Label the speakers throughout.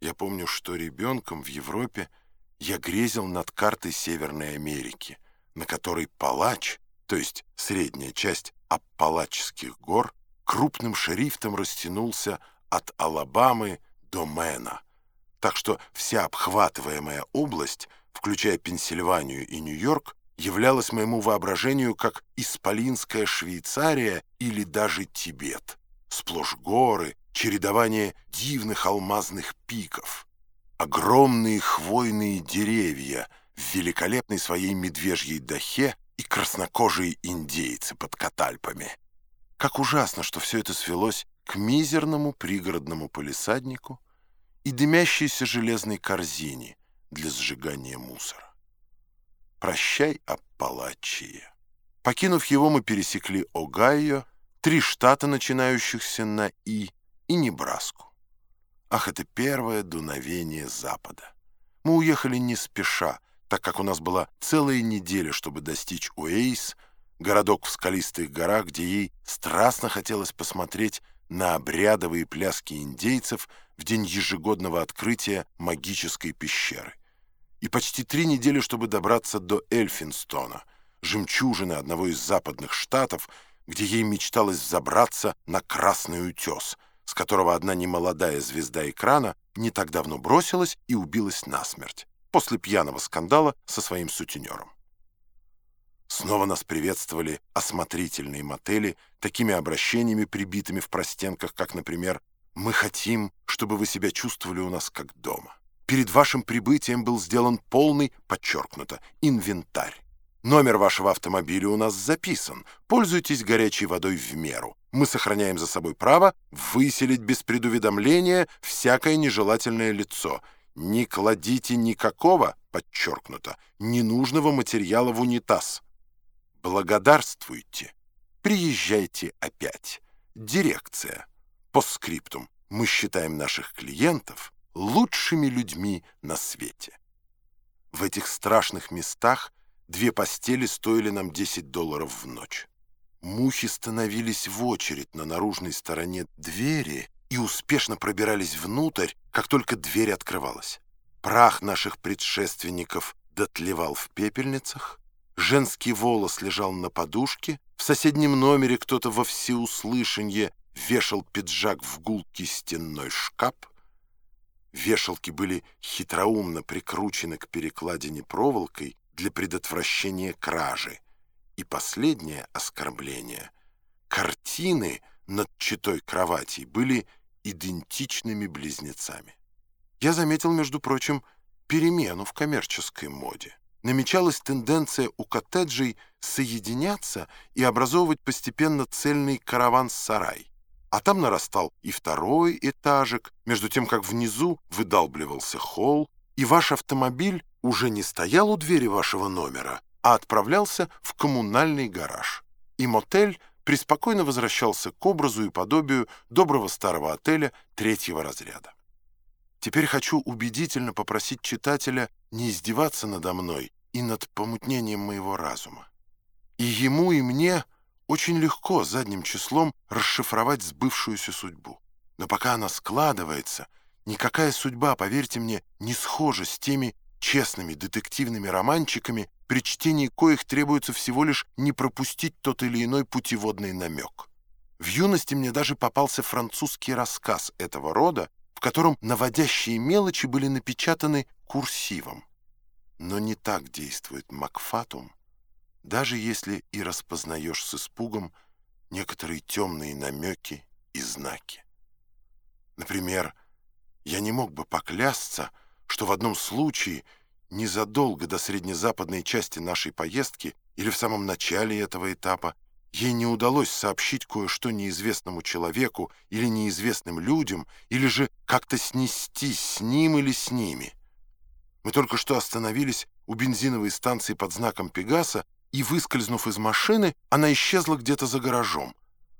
Speaker 1: Я помню, что ребенком в Европе я грезил над картой Северной Америки, на которой палач, то есть средняя часть Аппалачских гор, крупным шрифтом растянулся от Алабамы до Мэна. Так что вся обхватываемая область, включая Пенсильванию и Нью-Йорк, являлась моему воображению как Исполинская Швейцария или даже Тибет. Сплошь горы, чередование дивных алмазных пиков, огромные хвойные деревья в великолепной своей медвежьей дахе и краснокожие индейцы под катальпами. Как ужасно, что все это свелось к мизерному пригородному полисаднику и дымящейся железной корзине для сжигания мусора. Прощай, Аппалачия. Покинув его, мы пересекли Огайо, три штата, начинающихся на «И», и Небраску. Ах, это первое дуновение Запада. Мы уехали не спеша, так как у нас была целая неделя, чтобы достичь Уэйс, городок в скалистых горах, где ей страстно хотелось посмотреть на обрядовые пляски индейцев в день ежегодного открытия магической пещеры. И почти три недели, чтобы добраться до Эльфинстона, жемчужины одного из западных штатов, где ей мечталось забраться на Красный утес, с которого одна немолодая звезда экрана не так давно бросилась и убилась насмерть после пьяного скандала со своим сутенером. Снова нас приветствовали осмотрительные мотели такими обращениями, прибитыми в простенках, как, например, «Мы хотим, чтобы вы себя чувствовали у нас как дома». Перед вашим прибытием был сделан полный, подчеркнуто, инвентарь. Номер вашего автомобиля у нас записан. Пользуйтесь горячей водой в меру. Мы сохраняем за собой право выселить без предуведомления всякое нежелательное лицо. Не кладите никакого, подчеркнуто, ненужного материала в унитаз. Благодарствуйте. Приезжайте опять. Дирекция. Постскриптум. Мы считаем наших клиентов лучшими людьми на свете. В этих страшных местах две постели стоили нам 10 долларов в ночь. Мухи становились в очередь на наружной стороне двери и успешно пробирались внутрь, как только дверь открывалась. Прах наших предшественников дотлевал в пепельницах, Женский волос лежал на подушке. В соседнем номере кто-то во всеуслышанье вешал пиджак в гулкий стенной шкаф. Вешалки были хитроумно прикручены к перекладине проволокой для предотвращения кражи. И последнее оскорбление. Картины над читой кроватей были идентичными близнецами. Я заметил, между прочим, перемену в коммерческой моде намечалась тенденция у коттеджей соединяться и образовывать постепенно цельный караван-сарай. А там нарастал и второй этажик, между тем, как внизу выдалбливался холл, и ваш автомобиль уже не стоял у двери вашего номера, а отправлялся в коммунальный гараж. И мотель преспокойно возвращался к образу и подобию доброго старого отеля третьего разряда. Теперь хочу убедительно попросить читателя не издеваться надо мной и над помутнением моего разума. И ему, и мне очень легко задним числом расшифровать сбывшуюся судьбу. Но пока она складывается, никакая судьба, поверьте мне, не схожа с теми честными детективными романчиками, при чтении коих требуется всего лишь не пропустить тот или иной путеводный намек. В юности мне даже попался французский рассказ этого рода, в котором наводящие мелочи были напечатаны курсивом. Но не так действует Макфатум, даже если и распознаешь с испугом некоторые темные намеки и знаки. Например, я не мог бы поклясться, что в одном случае незадолго до среднезападной части нашей поездки или в самом начале этого этапа ей не удалось сообщить кое-что неизвестному человеку или неизвестным людям, или же как-то снестись с ним или с ними. Мы только что остановились у бензиновой станции под знаком Пегаса, и, выскользнув из машины, она исчезла где-то за гаражом.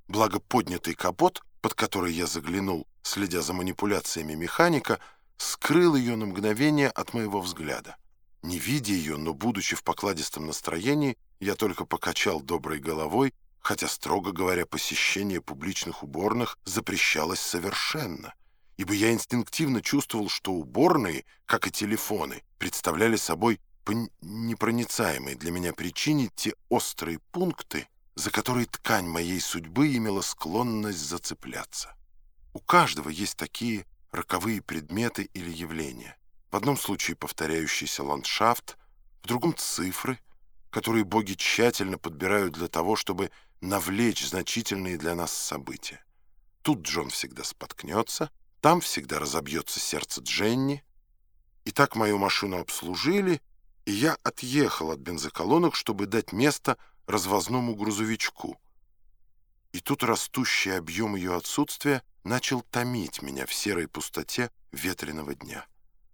Speaker 1: Благо поднятый капот, под который я заглянул, следя за манипуляциями механика, скрыл ее на мгновение от моего взгляда. Не видя ее, но будучи в покладистом настроении, я только покачал доброй головой, хотя, строго говоря, посещение публичных уборных запрещалось совершенно — ибо я инстинктивно чувствовал, что уборные, как и телефоны, представляли собой по непроницаемой для меня причине те острые пункты, за которые ткань моей судьбы имела склонность зацепляться. У каждого есть такие роковые предметы или явления. В одном случае повторяющийся ландшафт, в другом цифры, которые боги тщательно подбирают для того, чтобы навлечь значительные для нас события. Тут Джон всегда споткнется, там всегда разобьется сердце Дженни. И так мою машину обслужили, и я отъехал от бензоколонок, чтобы дать место развозному грузовичку. И тут растущий объем ее отсутствия начал томить меня в серой пустоте ветреного дня.